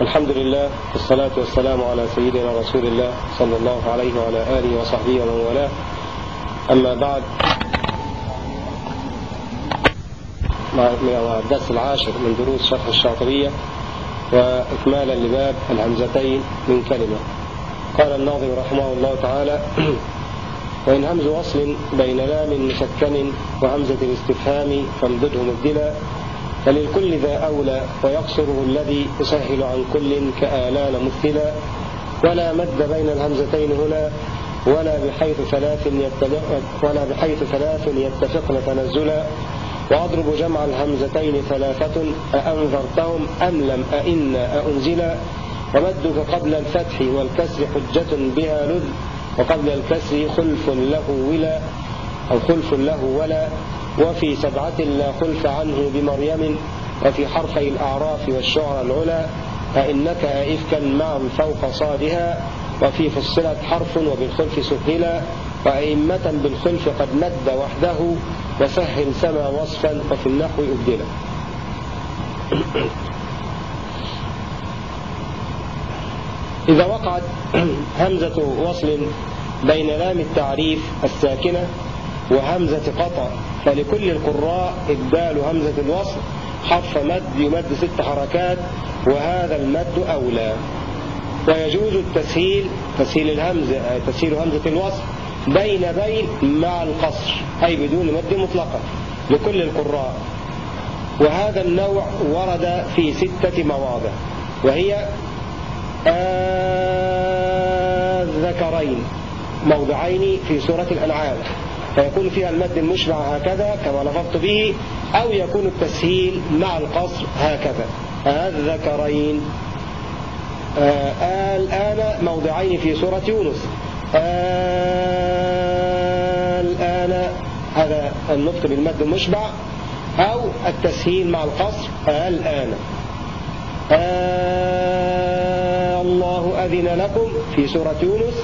الحمد لله والصلاة والسلام على سيدنا رسول الله صلى الله عليه وعلى آله وصحبه ومن والاه. أما بعد مع الدرس العاشر من دروس شرح الشاطبية وإكمالا لباب الهمزتين من كلمة. قال الناظم رحمه الله تعالى وإن همز وصل بين لام مسكن وهمزة الاستفهام فامدده مبدلا فللكل ذا أولى ويقصره الذي يسهل عن كل كآلان مثلا ولا مد بين الهمزتين هنا ولا بحيث ثلاث ولا بحيث ثلاث يتفقن تنزلا. وأضرب جمع الهمزتين ثلاثة أأنذرتهم أم لم أئن أأنزلا. ومدك قبل الفتح والكسر حجة بها لذ وقبل الكسر خلف له ولا أو خلف له ولا. وفي سبعة لا خلف عنه بمريم وفي حرفي الأعراف والشعر العلا أئنك أئفكا معا فوق صادها وفي فصلت حرف وبالخلف سهلا وأئمة بالخلف قد مد وحده وسهل سما وصفا وفي النحو أبدلا. إذا وقعت همزة وصل بين لام التعريف الساكنة وهمزة قطع. فلكل القراء إبدال همزة الوصل حرف مد يمد ست حركات وهذا المد أولى. ويجوز التسهيل تسهيل الهمزة تسهيل همزة الوصل بين بين مع القصر أي بدون مد مطلقة لكل القراء. وهذا النوع ورد في ستة مواضع وهي الذكرين موضعين في سورة الأنعام. فيكون فيها المد المشبع هكذا كما لفظت به أو يكون التسهيل مع القصر هكذا. الذكرين. آه الآن موضعين في سورة يونس. الآن هذا النطق بالمد المشبع أو التسهيل مع القصر. الآن. الله أذن لكم في سورة يونس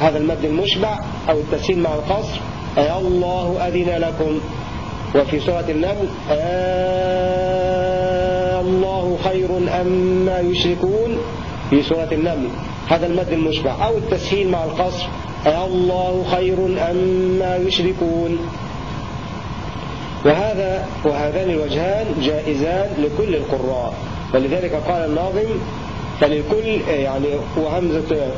هذا المد المشبع أو التسهيل مع القصر. أي الله أذن لكم. وفي سورة النمل الله خير أم ما يشركون؟ في سورة النمل هذا المد المشبع أو التسهيل مع القصر. أي الله خير أم ما يشركون؟ وهذا وهذان الوجهان جائزان لكل القراء. ولذلك قال الناظم فللكل يعني وهمزة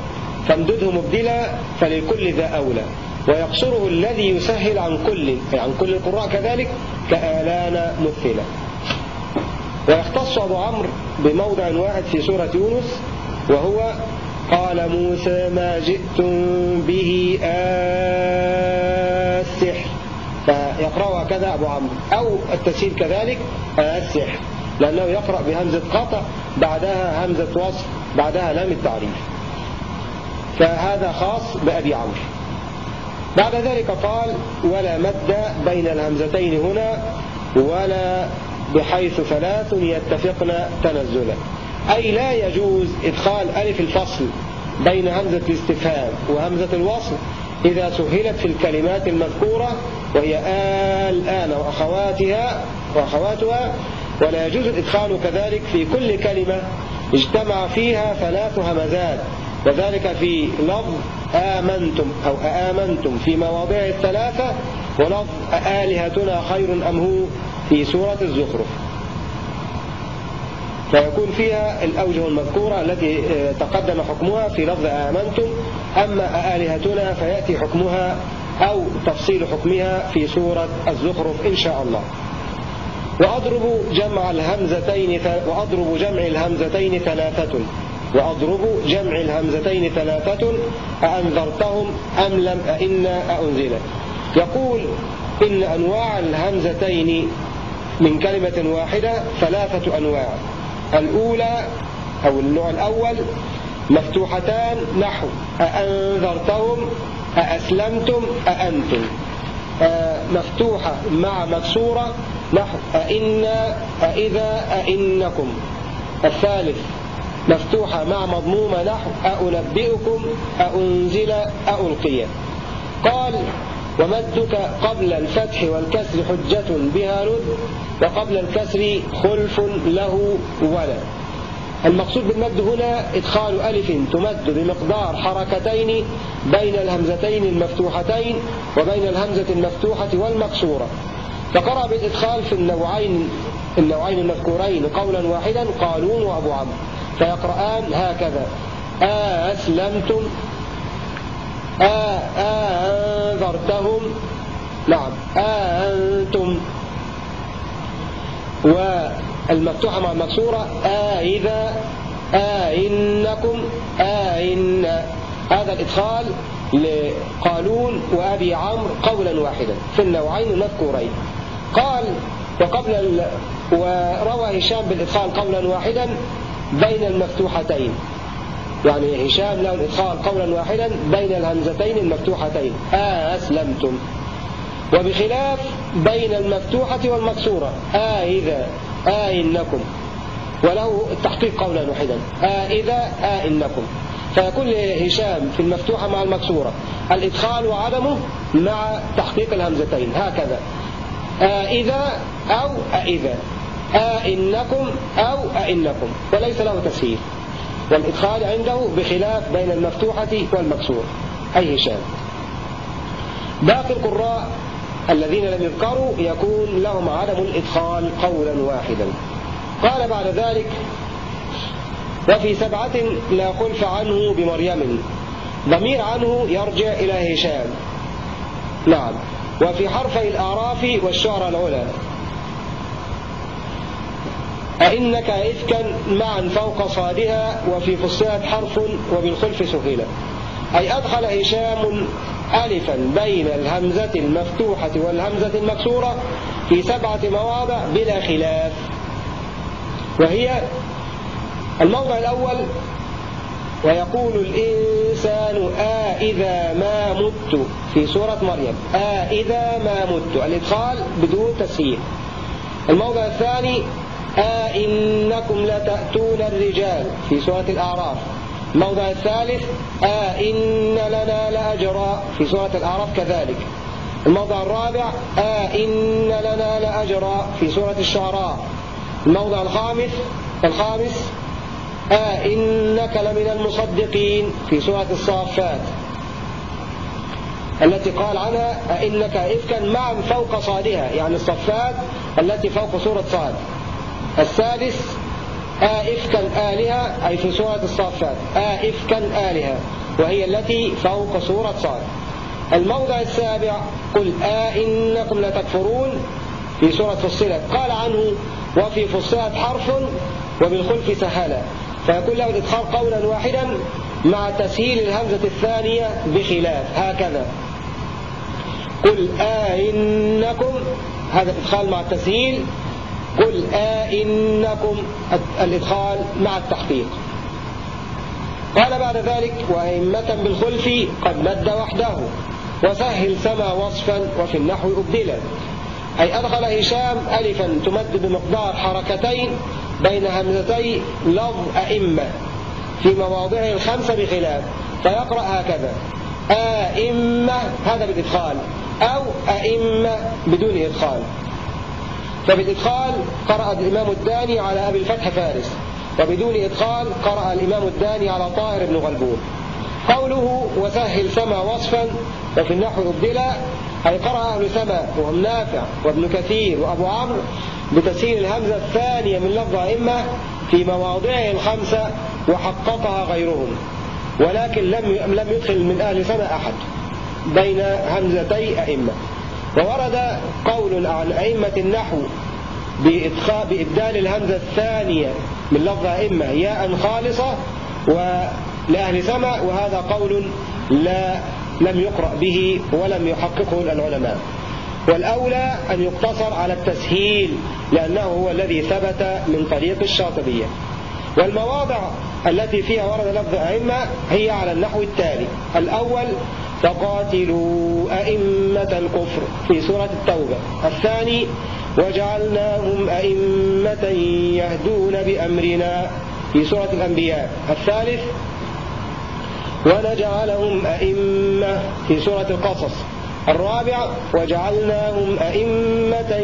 فامدده مبدلا فللكل ذا أولى. ويقصره الذي يسهل عن كل أي عن كل القراء كذلك كآلان مثلا ويختص أبو عمرو بموضع واحد في سورة يونس وهو قال موسى ما جئتم به السحر فيقرأها كذا أبو عمرو أو التسهيل كذلك السحر لأنه يقرأ بهمزة قطع بعدها همزة وصف بعدها لام التعريف. فهذا خاص بأبي عمرو. بعد ذلك قال ولا مد بين الهمزتين هنا ولا بحيث ثلاث يتفقن تنزلا. أي لا يجوز إدخال ألف الفصل بين همزة الاستفهام وهمزة الوصل إذا سهلت في الكلمات المذكورة وهي الآن وأخواتها وأخواتها. ولا يجوز الإدخال كذلك في كل كلمة اجتمع فيها ثلاث همزات. وذلك في لفظ آمنتم أو آمنتم في مواضع الثلاثة ولفظ آلهتنا خير أم هو في سورة الزخرف. فيكون فيها الأوجه المذكورة التي تقدم حكمها في لفظ آمنتم أما آلهتنا فيأتي حكمها أو تفصيل حكمها في سورة الزخرف إن شاء الله. وأضرب جمع الهمزتين وأضرب جمع الهمزتين ثلاثة. وأضرب جمع الهمزتين ثلاثة أأنذرتهم أم لم أئن أأنزل. يقول إن أنواع الهمزتين من كلمة واحدة ثلاثة أنواع. الأولى أو النوع الأول مفتوحتان نحو أأنذرتهم أأسلمتم أأنتم. مفتوحة مع مكسورة نحو أئنا أئذا أئنكم. الثالث مفتوحة مع مضمومة نحو أأنبئكم أأنزل أألقي. قال ومدك قبل الفتح والكسر حجة بها رد وقبل الكسر خلف له ولا المقصود بالمد هنا إدخال ألف تمد بمقدار حركتين بين الهمزتين المفتوحتين وبين الهمزة المفتوحة والمكسورة فقرأ بالإدخال في النوعين النوعين المذكورين قولا واحدا قالون وأبو عمرو. فيقرآن هكذا. أسلمتم. أنذرتهم. نعم. أنتم. والمفتوحة مع المكسورة. إذا. إنكم. إن. هذا الإدخال لقالون وأبي عمرو قولا واحدا. في النوعين المذكورين. قال وقبل وروى هشام بالإدخال قولا واحدا. بين المفتوحتين. يعني هشام له الإدخال قولا واحدا بين الهمزتين المفتوحتين. أسلمتم. وبخلاف بين المفتوحة والمكسورة. إذا آه إنكم وله التحقيق قولا واحدا. إذا آه إنكم فيكون لهشام في المفتوحة مع المكسورة الإدخال وعدمه مع تحقيق الهمزتين. هكذا. إذا أو أئذا. آه إنكم أو أئنكم وليس له تسهيل والإدخال عنده بخلاف بين المفتوحة والمكسور. أي هشام باقي القراء الذين لم يذكروا يكون لهم عدم الإدخال قولا واحدا. قال بعد ذلك وفي سبعة لا خلف عنه بمريم. ضمير عنه يرجع إلى هشام. نعم. وفي حرفي الأعراف والشعر العلا أئنك إفكا معا فوق صادها وفي فصلت حرف وبالخلف سهلا أي أدخل هشام ألفا بين الهمزة المفتوحة والهمزة المكسورة في سبعة مواضع بلا خلاف. وهي الموضع الأول ويقول الإنسان آ إذا ما مت في سورة مريم. آ إذا ما مت. الإدخال بدون تسهيل الموضع الثاني آ إنكم لتأتون الرجال. في سورة الأعراف. الموضع الثالث إن لنا لأجرا. في سورة الأعراف كذلك. الموضع الرابع إن لنا لأجرا. في سورة الشعراء. الموضع الخامس الخامس آ إنك لمن المصدقين. في سورة الصافات. التي قال عنها أئنك إفكا معا فوق صادها. يعني الصفات التي فوق سورة صاد. السادس آئفكا آلهة أي في سورة الصافات آئفكا آلهة وهي التي فوق سورة صاد. الموضع السابع قل آئنكم لتكفرون في سورة فصلت قال عنه وفي فصلت حرف وبالخلف سهلا فيكون له الإدخال قولا واحدا مع تسهيل الهمزة الثانية بخلاف. هكذا. قل آئنكم هذا الإدخال مع التسهيل قل آئنكم الإدخال مع التحقيق. قال بعد ذلك وأئمة بالخلف قد مد وحده وسهل سما وصفا وفي النحو أبدلا. أي أدخل هشام ألفا تمد بمقدار حركتين بين همزتي لفظ أئمة في مواضعه الخمسة بخلاف فيقرأ هكذا آئمة هذا بالإدخال أو أئمة بدون إدخال. فبالإدخال قرأ الإمام الداني على أبي الفتح فارس وبدون إدخال قرأ الإمام الداني على طاهر بن غلبون. قوله وسهل سما وصفا وفي النحو أبدلا أي قرأ أهل سما وهم نافع وابن كثير وأبو عمرو بتسهيل الهمزة الثانية من لفظ أئمة في مواضعه الخمسة وحققها غيرهم. ولكن لم لم يدخل من أهل سما أحد بين همزتي أئمة. وورد قول عن أئمة النحو بإبدال الهمزة الثانية من لفظ أئمة ياء خالصة ولأهل سمع وهذا قول لا لم يقرأ به ولم يحققه العلماء. والأولى أن يقتصر على التسهيل لأنه هو الذي ثبت من طريق الشاطبية. والمواضع التي فيها ورد لفظ أئمة هي على النحو التالي. الأول فقاتلوا أئمة الكفر في سورة التوبة. الثاني وجعلناهم أئمة يهدون بأمرنا في سورة الأنبياء. الثالث ونجعلهم أئمة في سورة القصص. الرابع وجعلناهم أئمة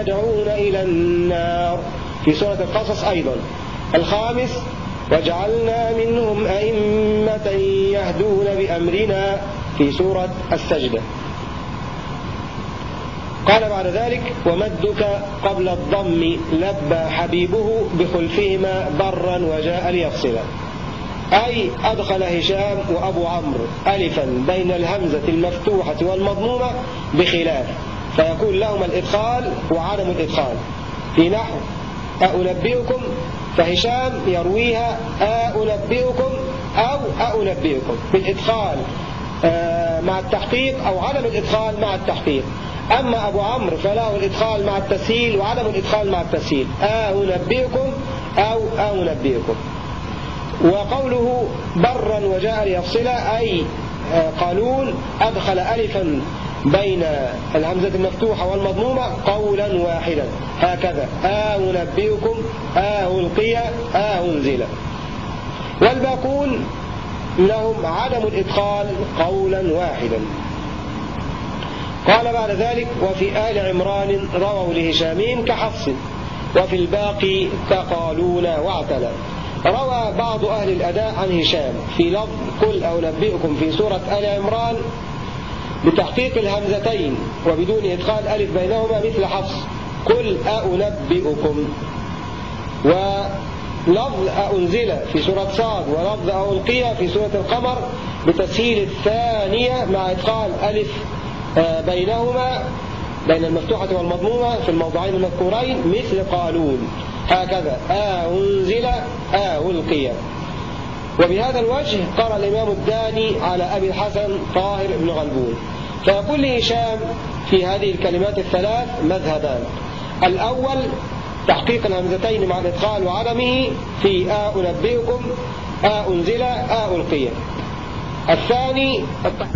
يدعون إلى النار في سورة القصص أيضا. الخامس وجعلنا منهم أئمة يهدون بأمرنا في سورة السجدة قال بعد ذلك ومدك قبل الضم لبى حبيبه بخلفهما برا وجاء ليفصلا. أي أدخل هشام وأبو عمرو ألفا بين الهمزة المفتوحة والمضمومة بخلاف. فيكون لهما الإدخال وعدم الإدخال. في نحو أنبئكم فهشام يرويها أنبئكم أو أنبئكم بالإدخال آه، مع التحقيق أو عدم الإدخال مع التحقيق. أما أبو عمرو فله الإدخال مع التسهيل وعدم الإدخال مع التسهيل. أنبئكم أو أنبئكم وقوله برا وجاء ليفصل أي آه، قالون أدخل ألفا بين الهمزة المفتوحة والمضمومة قولا واحدا. هكذا. آه نبئكم آه آه أنزل. والباقون لهم عدم الإدخال قولا واحدا. قال بعد ذلك وفي آل عمران رووا لهشامين كحفص وفي الباقي كقالون واعتلى. روى بعض أهل الأداء عن هشام. في لفظ قل أو نبئكم في سورة آل عمران بتحقيق الهمزتين وبدون إدخال ألف بينهما مثل حفص. قل أنبئكم ولفظ أنزل في سورة صاد ولفظ ألقي في سورة القمر بتسهيل الثانية مع إدخال ألف آه، بينهما بين المفتوحة والمضمومة في الموضعين المذكورين مثل قالون. هكذا. أنزل ألقي وبهذا الوجه قرأ الإمام الداني على أبي الحسن طاهر بن غلبون. فيقول لهشام في هذه الكلمات الثلاث مذهبان. الأول تحقيق الهمزتين مع الإدخال وعدمه في آ أنبئكم آ أنزل آ ألقي. الثاني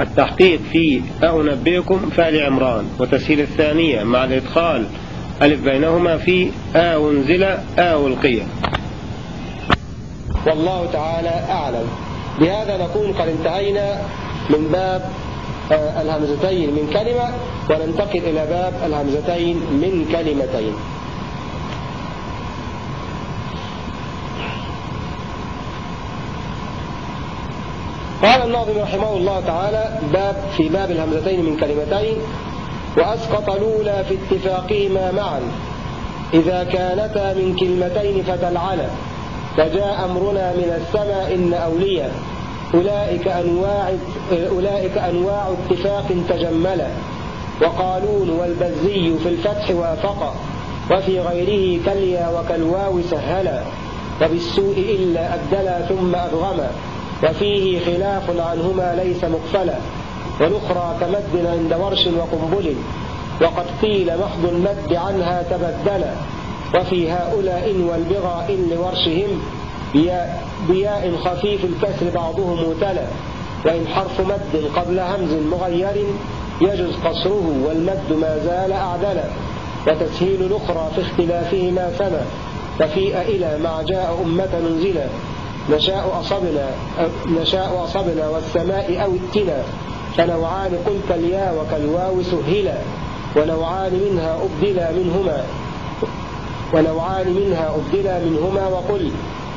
التحقيق في آ أنبئكم فعل عمران. وتسهيل الثانية مع الإدخال ألف بينهما في آ أنزل آ ألقي. والله تعالى أعلم. بهذا نكون قد انتهينا من باب آه، الهمزتين من كلمة وننتقل إلى باب الهمزتين من كلمتين. قال الناظم رحمه الله تعالى باب في باب الهمزتين من كلمتين وأسقط الأولى في اتفاقهما معا إذا كانتا من كلمتين فتلعنا. فجاء أمرنا من السماء إن أولياء أولئك أنواع, أولئك أنواع اتفاق تجملا. وقالون والبزي في الفتح وافقا. وفي غيره كاليا وكالواو سهلا. وبالسوء إلا أبدلا ثم أبغما. وفيه خلاف عنهما ليس مقفلا. والأخرى كمد عند ورش وقنبل. وقد قيل محض المد عنها تبدلا. وفي هؤلاء والبغاء لورشهم بياء, خفيف الكسر بعضهم تلا وإن حرف مد قبل همز مغير يجوز قصره والمد ما زال أعدلا. وتسهيل الأخرى في اختلافهما سما ففي إلى مع جاء أمة ننزلا. نشاء أصبنا, نشاء أصبنا والسماء أو التنا فنوعان قلت اليا وكالواو سهلا. ونوعان منها أبدلا منهما. ونوعان منها أبدلا منهما وقل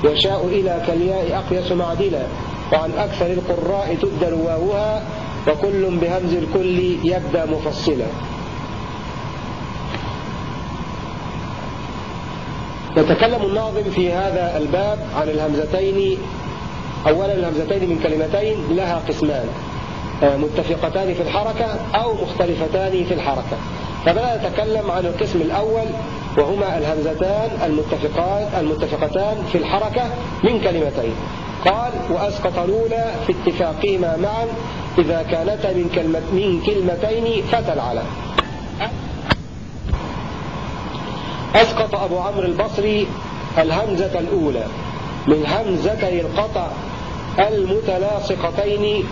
يشاء إلى كالياء أقيس معدلا وعن أكثر القراء تبدل واوها وكل بهمز الكل يبدأ مفصلا. يتكلم الناظم في هذا الباب عن الهمزتين. أولا الهمزتين من كلمتين لها قسمان آه، متفقتان في الحركة أو مختلفتان في الحركة. فبدأ يتكلم عن القسم الأول وهما الهمزتان المتفقان المتفقتان في الحركة من كلمتين. قال وأسقط الأولى في اتفاقهما معا إذا كانتا من, كلمة من كلمتين فتل على أسقط أبو عمرو البصري الهمزة الأولى من همزتي القطع المتلاصقتين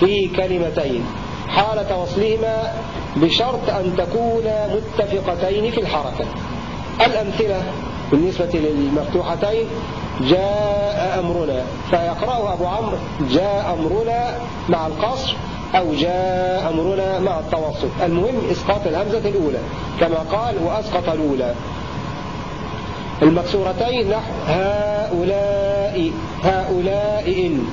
في كلمتين. حالة وصلهما بشرط أن تكونا متفقتين في الحركة. الأمثلة بالنسبة للمفتوحتين جاء أمرنا فيقرأه أبو عمرو جاء أمرنا مع القصر أو جاء أمرنا مع التوسط. المهم إسقاط الهمزة الأولى كما قال وأسقط الأولى. المكسورتين نحو هؤلاء هؤلاء إن.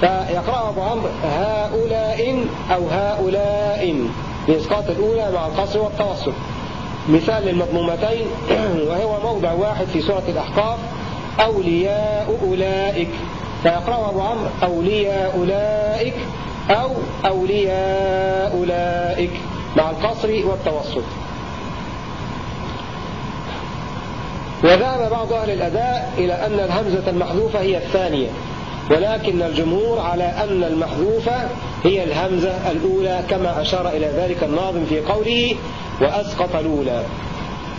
فيقرأ أبو عمرو هؤلاء أو هؤلاء إن بإسقاط الأولى مع القصر والتوسط. مثال للمضمومتين وهو موضع واحد في سورة الأحقاف أولياء أولئك. فيقرأ أبو عمرو أولياء أولئك أو أولياء أولئك مع القصر والتوسط. وذهب بعض أهل الأداء إلى أن الهمزة المحذوفة هي الثانية. ولكن الجمهور على أن المحذوفة هي الهمزة الأولى كما أشار إلى ذلك الناظم في قوله وأسقط الأولى.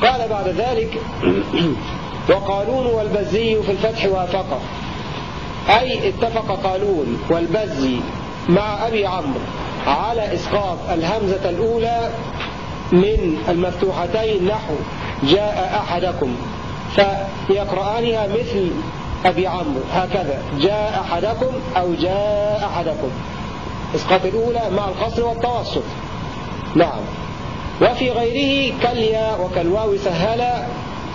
قال بعد ذلك وقالون والبزي في الفتح وافقه أي اتفق قالون والبزي مع أبي عمرو على إسقاط الهمزة الأولى من المفتوحتين نحو جاء أحدكم. فيقرآنها مثل أبي عمرو هكذا. جاء أحدكم أو جاء أحدكم. إسقاط الأولى مع القصر والتوسط. نعم. وفي غيره كاليا وكالواو سهلا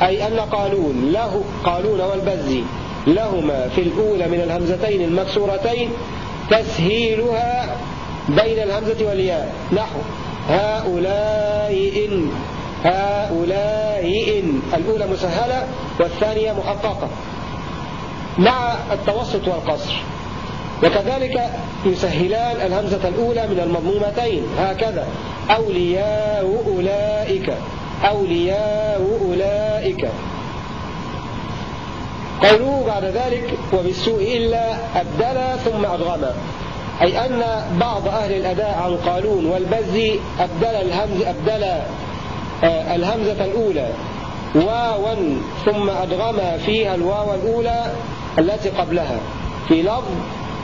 أي أن قالون له قالون والبزي لهما في الأولى من الهمزتين المكسورتين تسهيلها بين الهمزة والياء. نحو. هؤلاء إن. هؤلاء إن. الأولى مسهلة والثانية محققة. مع التوسط والقصر. وكذلك يسهلان الهمزة الأولى من المضمومتين. هكذا. أولياء أولئك. أولياء أولئك. قوله بعد ذلك وبالسوء إلا أبدل ثم أضغم أي أن بعض أهل الأداء عن قالون والبزي أبدل الهمز أبدل آه، الهمزة الأولى. واوا ثم أدغم فيها الواو الأولى. التي قبلها. في لفظ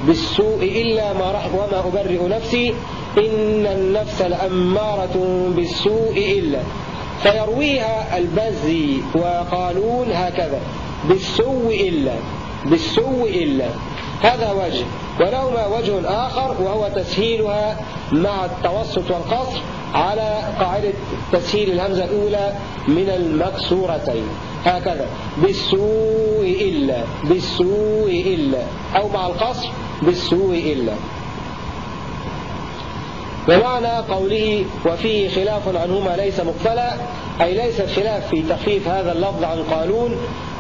بالسوء إلا ما رحم وما أبرئ نفسي إن النفس لأمارة بالسوء إلا. فيرويها البزي وقالون هكذا. بالسوء إلا. بالسوء إلا. هذا وجه ولهما وجه آخر وهو تسهيلها مع التوسط والقصر على قاعدة تسهيل الهمزة الأولى من المكسورتين. هكذا. بالسوء إلا بالسوء إلا. أو مع القصر بالسوء إلا. ومعنى قوله وفيه خلاف عنهما ليس مقفلا أي ليس الخلاف في تخفيف هذا اللفظ عن قانون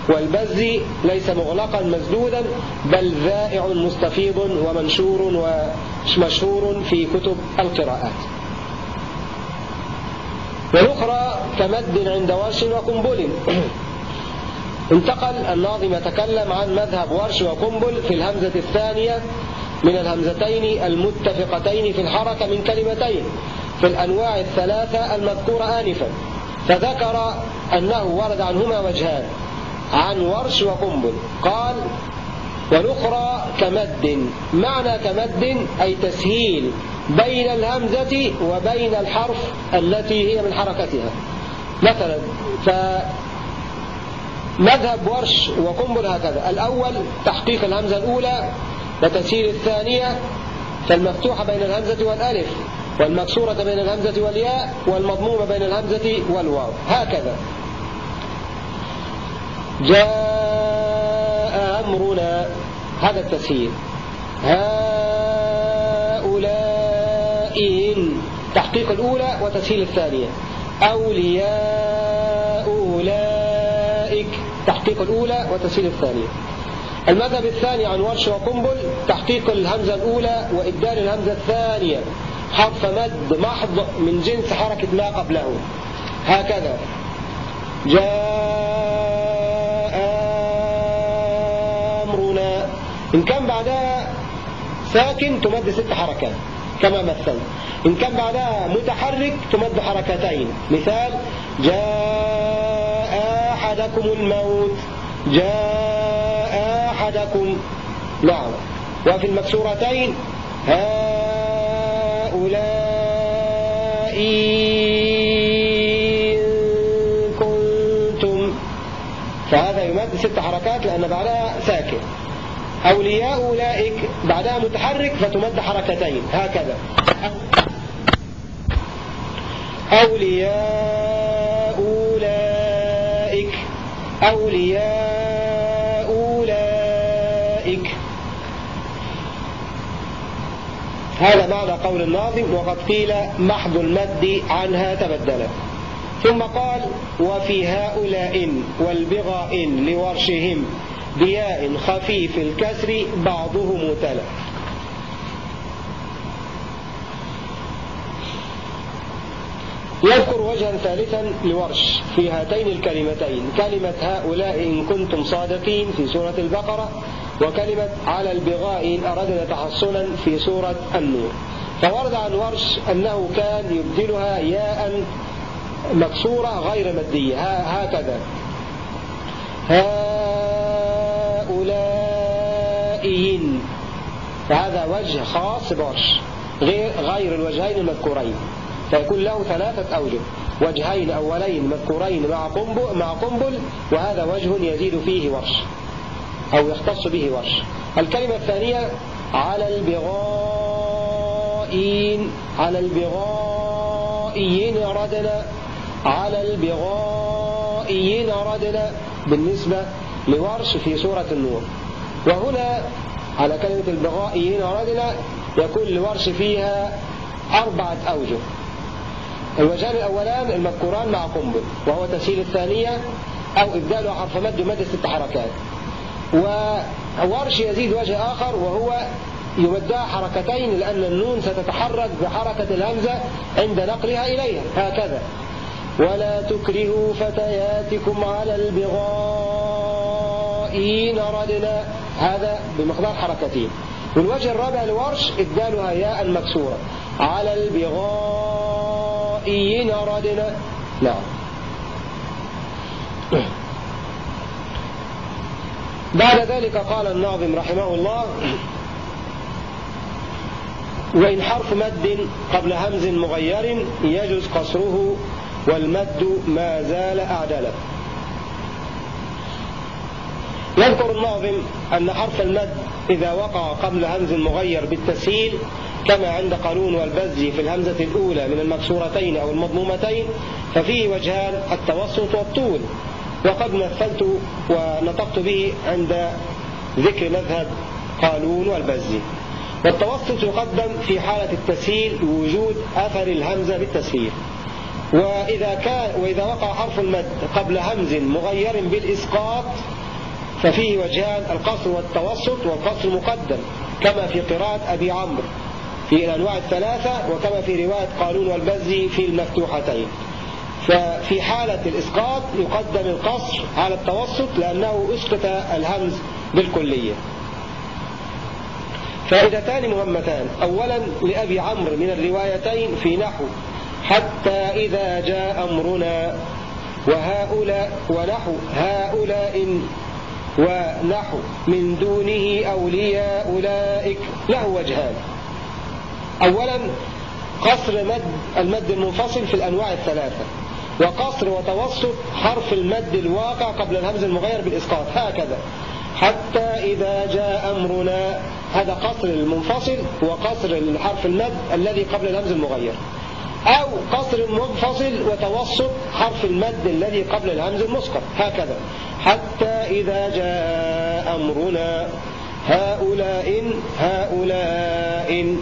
والبز ليس مغلقا مسدودا بل ذائع مستفيض ومنشور ومشهور في كتب القراءات. والأخرى كمد عند ورش وقنبل. انتقل الناظم يتكلم عن مذهب ورش وقنبل في الهمزة الثانية من الهمزتين المتفقتين في الحركة من كلمتين في الأنواع الثلاثة المذكورة آنفا. فذكر أنه ورد عنهما وجهان. عن ورش وقنبل. قال والأخرى كمد. معنى كمد أي تسهيل بين الهمزة وبين الحرف التي هي من حركتها. مثلا فمذهب ورش وقنبل هكذا. الأول تحقيق الهمزة الأولى وتسهيل الثانية فالمفتوحة بين الهمزة والألف والمكسورة بين الهمزة والياء والمضمومة بين الهمزة والواو. هكذا. جاء أمرنا هذا التسهيل هؤلاء إن تحقيق الأولى وتسهيل الثانية. أولياء أولئك تحقيق الأولى وتسهيل الثانية. المذهب الثاني عن ورش وقنبل تحقيق الهمزة الأولى وإبدال الهمزة الثانية. حرف مد محض من جنس حركة ما قبله. هكذا. جاء إن كان بعدها ساكن تمد ست حركات كما مثل إن كان بعدها متحرك تمد حركتين. مثال جاء أحدكم الموت. جاء أحدكم. نعم. وفي المكسورتين هؤلاء كنتم. فهذا يمد ست حركات لأن بعدها أولياء أولئك بعدها متحرك فتمد حركتين هكذا. أولياء أولئك أولياء أولئك. هذا معنى قول الناظم وقد قيل محض المد عنها تبدلت ثم قال وفي هؤلاء والبغاء لورشهم بياء خفيف الكسر بعضهم تلا. يذكر وجها ثالثا لورش في هاتين الكلمتين كلمة هؤلاء إن كنتم صادقين في سورة البقرة وكلمة على البغاء إن أردنا تحصنا في سورة النور. فورد عن ورش أنه كان يبدلها ياء مكسورة غير مادية. هكذا. هؤلاء. فهذا وجه خاص بورش. غير, غير الوجهين المذكورين. فيكون له ثلاثة أوجه. وجهين أولين مذكورين مع قنبل, مع قنبل وهذا وجه يزيد فيه ورش. أو يختص به ورش. الكلمة الثانية على البغائين على البغائين ردنا على البغائين ردنا بالنسبة لورش في سورة النور. وهنا على كلمة البغائيين ردنا يكون لورش فيها أربعة أوجه. الوجهان الأولان المذكوران مع قنبل وهو تسهيل الثانية أو إبدال حرف مد مد ست حركات. وورش يزيد وجه آخر وهو يمدها حركتين لأن النون ستتحرك بحركة الهمزة عند نقلها إليها. هكذا. ولا تكرهوا فتياتكم على البغاء ردنا هذا بمقدار حركتين والوجه الرابع لورش إبدالها ياء مكسورة. على البغاء ردنا نعم. بعد ذلك قال الناظم رحمه الله وإن حرف مد قبل همز مغير يجوز قصره والمد ما زال أعدلا يذكر الناظم أن حرف المد إذا وقع قبل همز مغير بالتسهيل كما عند قانون والبزي في الهمزة الأولى من المكسورتين أو المضمومتين ففيه وجهان التوسط والطول. وقد مثلت ونطقت به عند ذكر مذهب قالون والبزي. والتوسط يقدم في حالة التسهيل وجود أثر الهمزة بالتسهيل. وإذا, كان وإذا وقع حرف المد قبل همز مغير بالإسقاط ففيه وجهان القصر والتوسط والقصر مقدم كما في قراءة أبي عمرو في الأنواع الثلاثة وكما في رواية قانون والبزي في المفتوحتين. ففي حالة الإسقاط يقدم القصر على التوسط لأنه أسقط الهمز بالكلية. فائدتان مهمتان. أولا لأبي عمرو من الروايتين في نحو حتى إذا جاء أمرنا وهؤلاء ونحو هؤلاء ونحو من دونه أولياء أولئك له وجهان. أولا قصر مد المد المنفصل في الأنواع الثلاثة وقصر وتوسط حرف المد الواقع قبل الهمز المغير بالإسقاط هكذا. حتى إذا جاء أمرنا هذا قصر المنفصل وقصر الحرف المد الذي قبل الهمز المغير. أو قصر منفصل وتوسط حرف المد الذي قبل الهمز المسقط. هكذا. حتى إذا جاء أمرنا هؤلاء هؤلاء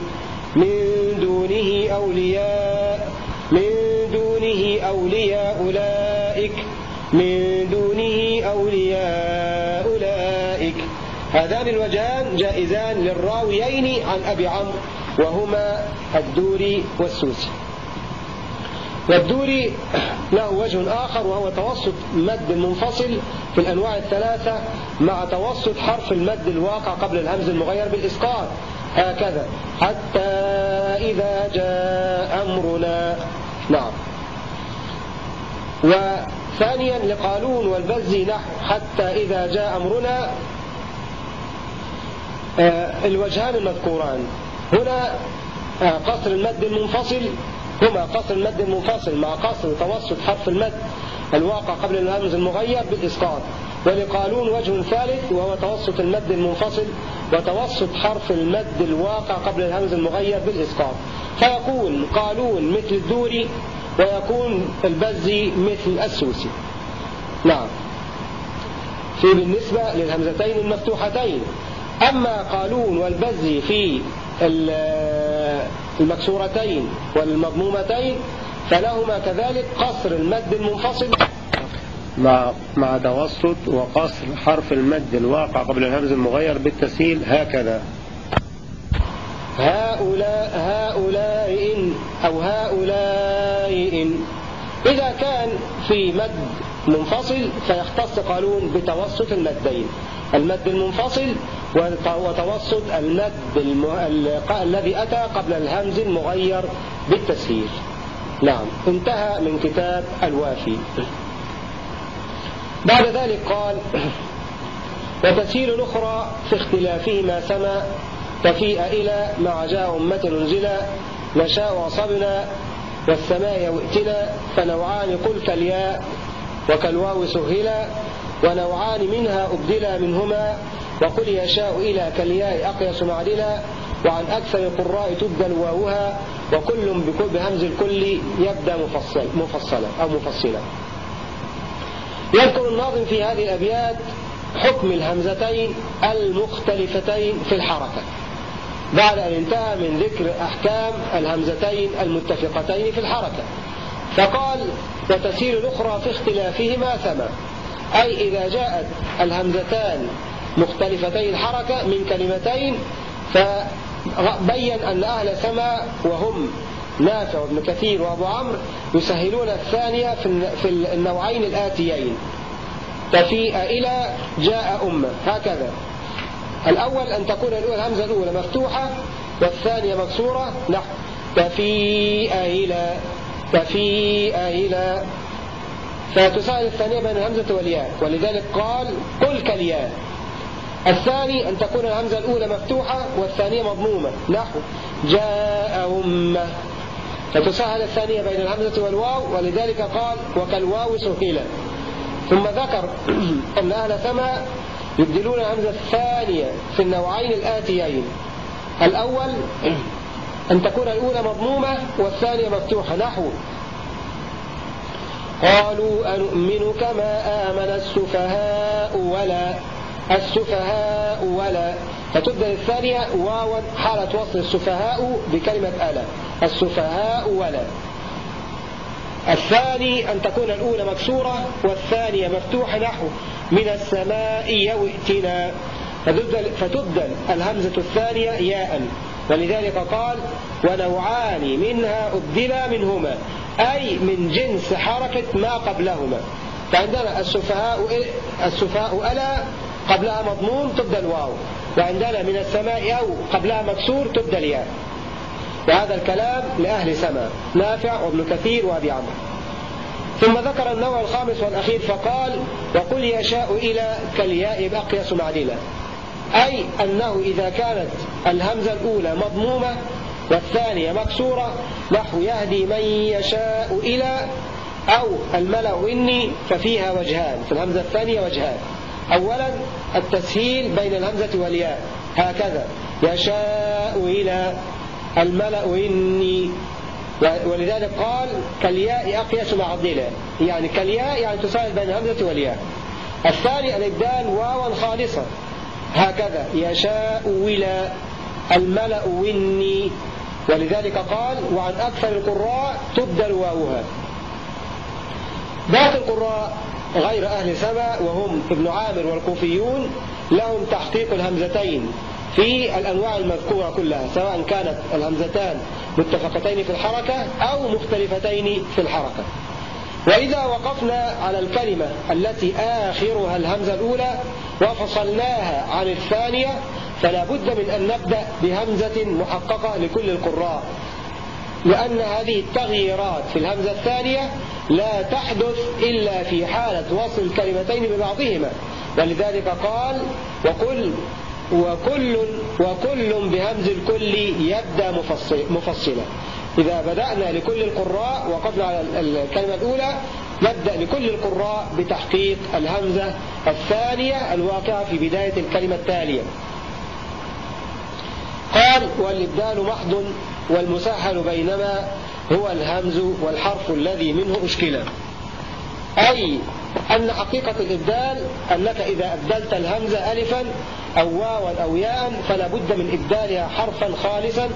من دونه أولياء من دونه أولياء أولئك من دونه أولياء أولئك. هذان الوجهان جائزان للراويين عن أبي عمرو وهما الدوري والسوسي. والدوري له وجه آخر وهو توسط مد منفصل في الأنواع الثلاثة مع توسط حرف المد الواقع قبل الهمز المغير بالإسقاط. هكذا. حتى إذا جاء أمرنا. نعم. وثانيا لقالون والبزي نحو حتى إذا جاء أمرنا. آه، الوجهان المذكوران هنا آه، قصر المد المنفصل هما قصر المد المنفصل مع قصر توسط حرف المد الواقع قبل الهمز المغير بالإسقاط. ولقالون وجه ثالث وهو توسط المد المنفصل وتوسط حرف المد الواقع قبل الهمز المغير بالإسقاط. فيكون قالون مثل الدوري ويكون البزي مثل السوسي. نعم. في بالنسبة للهمزتين المفتوحتين. أما قالون والبزي في المكسورتين والمضمومتين فلهما كذلك قصر المد المنفصل. مع مع توسط وقصر حرف المد الواقع قبل الهمز المغير بالتسهيل هكذا. هؤلاء هؤلاء إن أو هؤلاء إن. إذا كان في مد منفصل فيختص قالون بتوسط المدين. المد المنفصل وتوسط المد الذي أتى قبل الهمز المغير بالتسهيل. نعم انتهى من كتاب الوافي. بعد ذلك قال وتسهيل أخرى في اختلافهما سما تفيء إلى مع جاء أمة ننزلا نشاء وصبنا والسماء يوئتنا فنوعان قل كالياء وكالواو سهلا ونوعان منها أبدلا منهما وقل يشاء إلى كالياء أقيس معدلا وعن أكثر القراء تبدل واوها وكل بهمز الكل يبدأ مفصل مفصلا أو مفصلا. يذكر الناظم في هذه الأبيات حكم الهمزتين المختلفتين في الحركة. بعد أن انتهى من ذكر أحكام الهمزتين المتفقتين في الحركة. فقال وتسير الأخرى في اختلافهما ثما أي إذا جاءت الهمزتان مختلفتي الحركة من كلمتين فبين أن أهل سما وهم نافع وابن كثير وأبو عمرو يسهلون الثانية في النوعين الآتيين. تفيء إلى جاء أمة هكذا. الأول أن تكون الأولى الهمزة الأولى مفتوحة والثانية مكسورة نحو. تفيء إلى تفيء إلى. فتسهل الثانية بين الهمزة والياء ولذلك قال قل كالياء. الثاني أن تكون الهمزة الأولى مفتوحة والثانية مضمومة. نحو. جاء أمة فتسهل الثانية بين الهمزة والواو ولذلك قال وكالواو سهيلا ثم ذكر أن أهل ثما يبدلون الهمزة الثانية في النوعين الآتيين. الأول أن تكون الأولى مضمومة والثانية مفتوحة. نحو. قالوا أنؤمن كما آمن السفهاء ولا السفهاء ولا. فتبدل الثانية واوا حالة وصل السفهاء بكلمة ألا السفهاء ولا. الثاني أن تكون الأولى مكسورة والثانية مفتوحة نحو. من السماء يوئتنا فتبدل, فتبدل الهمزة الثانية ياء. ولذلك قال ونوعان منها أبدلا منهما. أي من جنس حركة ما قبلهما. فعندنا السفهاء السفهاء ألا قبلها مضمون تبدل واو وعندنا من السماء أو قبلها مكسور تبدل ياء وهذا الكلام لأهل سماء نافع وابن كثير وأبي عمرو. ثم ذكر النوع الخامس والأخير فقال وقل يشاء إلى كالياء أقيس معدلة أي أنه إذا كانت الهمزة الأولى مضمومة والثانية مكسورة نحو يهدي من يشاء إلى أو الملأ إني ففيها وجهان في الهمزة الثانية وجهان. أولا التسهيل بين الهمزة والياء. هكذا. يشاء إلى الملأ إني. ولذلك قال كالياء أقيس مع الضلع. يعني كالياء يعني تساعد بين الهمزة والياء. الثاني الإبدال واوا خالصة. هكذا. يشاء إلى الملأ إني. ولذلك قال وعن أكثر القراء تبدل واوها. باقي القراء غير أهل سبأ وهم ابن عامر والكوفيون لهم تحقيق الهمزتين في الأنواع المذكورة كلها سواء كانت الهمزتان متفقتين في الحركة أو مختلفتين في الحركة. وإذا وقفنا على الكلمة التي آخرها الهمزة الأولى وفصلناها عن الثانية فلا بد من أن نبدأ بهمزة محققة لكل القراء لأن هذه التغييرات في الهمزة الثانية لا تحدث إلا في حالة وصل الكلمتين ببعضهما. ولذلك قال وقل وكل وكل بهمز الكل يبدأ مفصل مفصلا إذا بدأنا لكل القراء وقفنا على الكلمة الأولى نبدأ لكل القراء بتحقيق الهمزة الثانية الواقعة في بداية الكلمة التالية. قال والإبدال محض والمسهل بينما هو الهمز والحرف الذي منه أشكل. أي أن حقيقة الإبدال أنك إذا أبدلت الهمزة ألفا أو واوا أو ياء فلا بد من إبدالها حرفا خالصا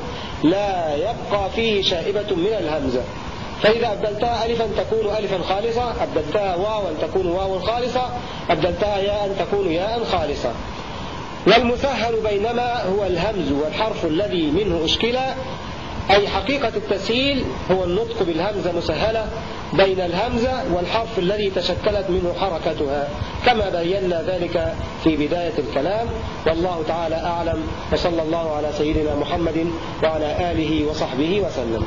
لا يبقى فيه شائبة من الهمزة فإذا أبدلتها ألفا تكون ألفا خالصة أبدلتها واوا تكون واوا خالصة أبدلتها ياء تكون ياء خالصة. والمسهل بينما هو الهمز والحرف الذي منه أشكلا أي حقيقة التسهيل هو النطق بالهمزة مسهلة بين الهمزة والحرف الذي تشكلت منه حركتها كما بينا ذلك في بداية الكلام. والله تعالى أعلم وصلى الله على سيدنا محمد وعلى آله وصحبه وسلم.